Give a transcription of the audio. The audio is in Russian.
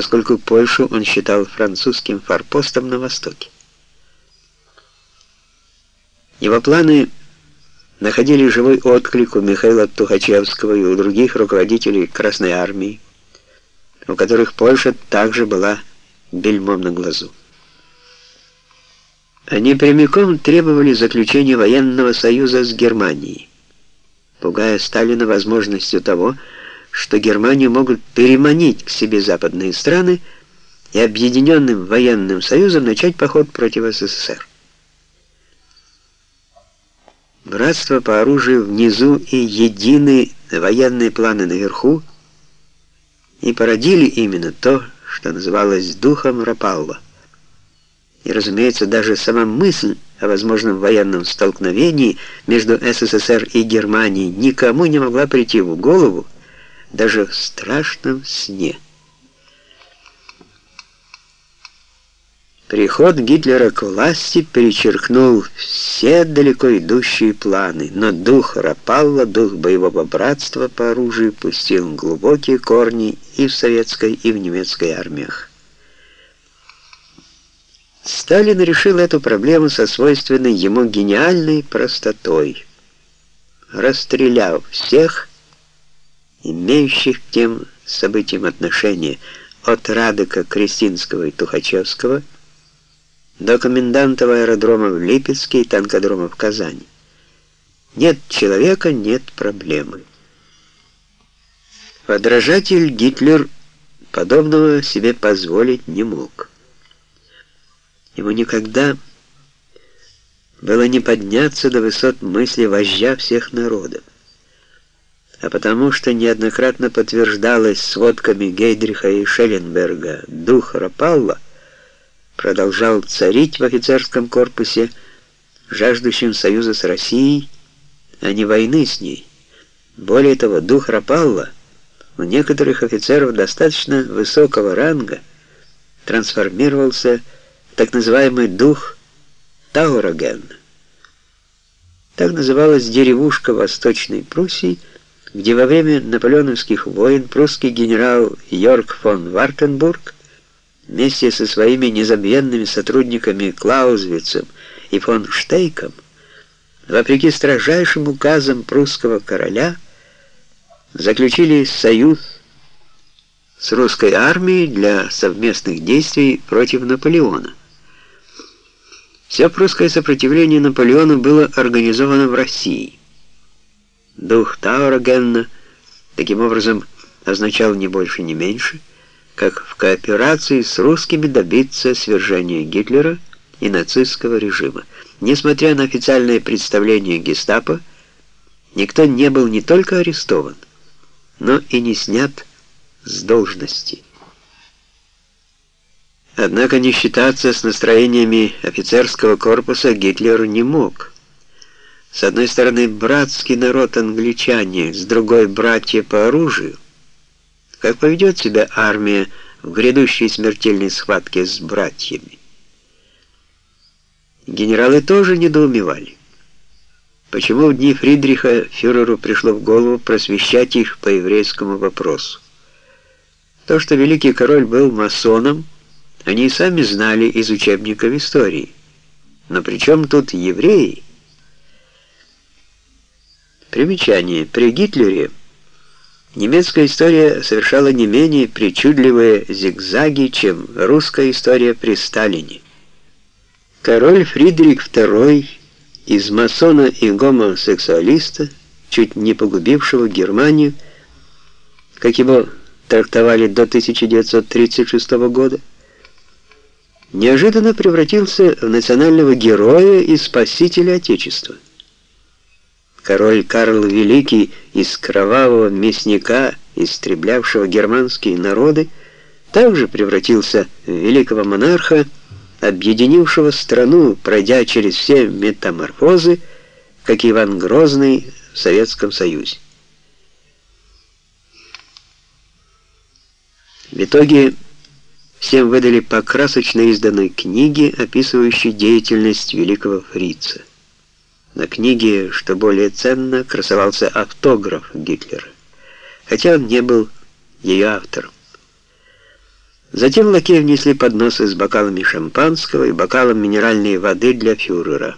поскольку Польшу он считал французским форпостом на востоке. Его планы находили живой отклик у Михаила Тухачевского и у других руководителей Красной Армии, у которых Польша также была бельмом на глазу. Они прямиком требовали заключения военного союза с Германией, пугая Сталина возможностью того, что Германию могут переманить к себе западные страны и объединенным военным союзом начать поход против СССР. Братство по оружию внизу и единые военные планы наверху и породили именно то, что называлось духом Рапалла. И, разумеется, даже сама мысль о возможном военном столкновении между СССР и Германией никому не могла прийти в голову, даже в страшном сне. Приход Гитлера к власти перечеркнул все далеко идущие планы, но дух Рапалла, дух боевого братства по оружию пустил глубокие корни и в советской, и в немецкой армиях. Сталин решил эту проблему со свойственной ему гениальной простотой, расстреляв всех, имеющих к тем событиям отношение от Радыка, Крестинского и Тухачевского до комендантов аэродрома в Липецке и танкодрома в Казани. Нет человека, нет проблемы. Подражатель Гитлер подобного себе позволить не мог. Ему никогда было не подняться до высот мысли вождя всех народов а потому что неоднократно подтверждалось сводками Гейдриха и Шелленберга, дух Рапалла продолжал царить в офицерском корпусе, жаждущем союза с Россией, а не войны с ней. Более того, дух Рапалла у некоторых офицеров достаточно высокого ранга трансформировался в так называемый дух Таураген. Так называлась деревушка Восточной Пруссии, где во время наполеоновских войн прусский генерал Йорк фон Вартенбург вместе со своими незабвенными сотрудниками Клаузвицем и фон Штейком, вопреки строжайшим указам прусского короля, заключили союз с русской армией для совместных действий против Наполеона. Все прусское сопротивление Наполеону было организовано в России. Дух Таурогенна таким образом означал не больше, не меньше, как в кооперации с русскими добиться свержения Гитлера и нацистского режима. Несмотря на официальное представление гестапо, никто не был не только арестован, но и не снят с должности. Однако не считаться с настроениями офицерского корпуса Гитлер не мог. С одной стороны, братский народ англичане, с другой — братья по оружию. Как поведет себя армия в грядущей смертельной схватке с братьями? Генералы тоже недоумевали. Почему в дни Фридриха фюреру пришло в голову просвещать их по еврейскому вопросу? То, что великий король был масоном, они и сами знали из учебников истории. Но при чем тут евреи? Примечание. При Гитлере немецкая история совершала не менее причудливые зигзаги, чем русская история при Сталине. Король Фридрих II из масона и гомосексуалиста, чуть не погубившего Германию, как его трактовали до 1936 года, неожиданно превратился в национального героя и спасителя Отечества. Король Карл Великий из кровавого мясника, истреблявшего германские народы, также превратился в великого монарха, объединившего страну, пройдя через все метаморфозы, как Иван Грозный в Советском Союзе. В итоге всем выдали по красочно изданной книге, описывающей деятельность великого фрица. На книге, что более ценно, красовался автограф Гитлера, хотя он не был ее автором. Затем лакеи внесли подносы с бокалами шампанского и бокалом минеральной воды для фюрера.